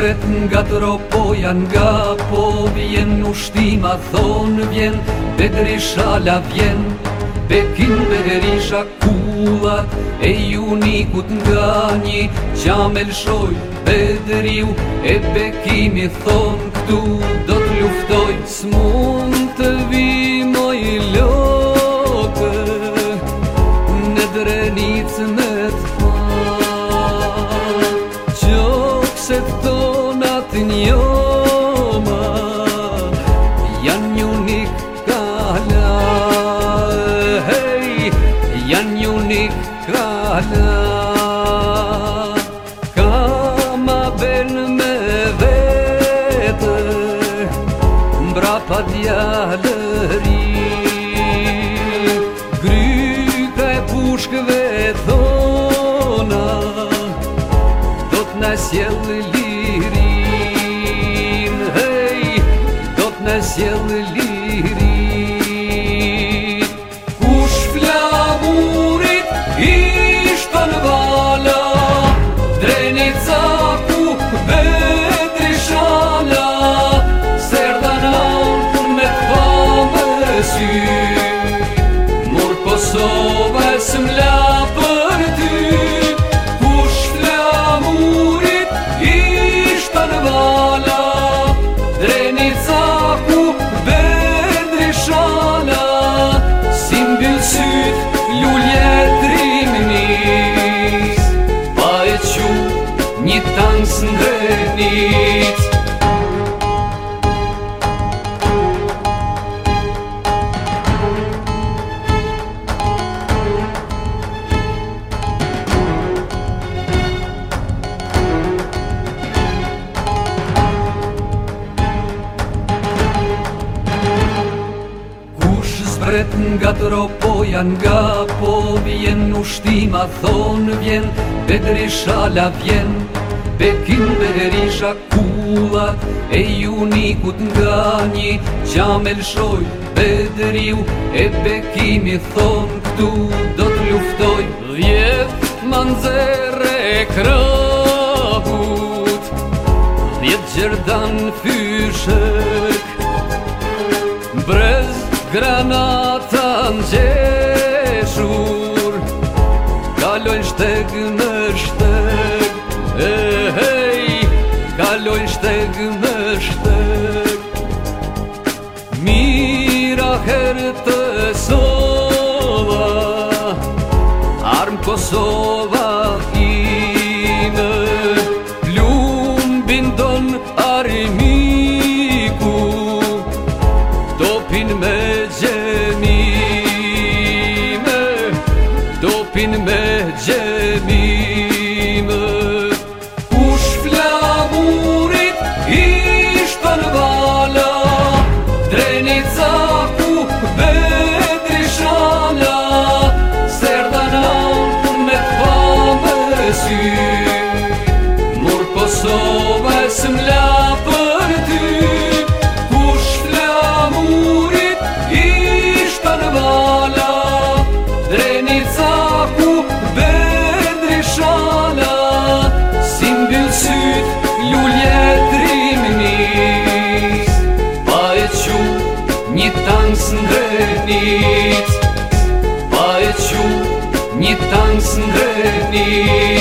vret nga të ropoja nga po vjen Ushtima thonë vjen, bedri shala vjen Bekin bedri shakullat e unikut nga një Qa me lëshoj bedriu e bekimi thonë këtu Do të luftoj së mund të vijë ka ma ben me vete Mbra pa dja lëri Gryka e pushkëve thona Do të sjellë lirin Do të në sjellë lirin ni tanzen, ni vret nga të ropoja nga po vjen Ushtima thonë vjen, bedri shala vjen Bekin bedri shakullat e unikut nga një Qamel shoj bedri u e bekimi thonë këtu do të luftoj Vjet manzere e krahut Vjet gjerdan fyshek Bre Granata në gjeshur Kalojnë shteg në shteg E hej, kalojnë shteg në shteg Mira herë të sova Armë Kosova i bilmece Së ndrejt njët Va e qu një tanë Së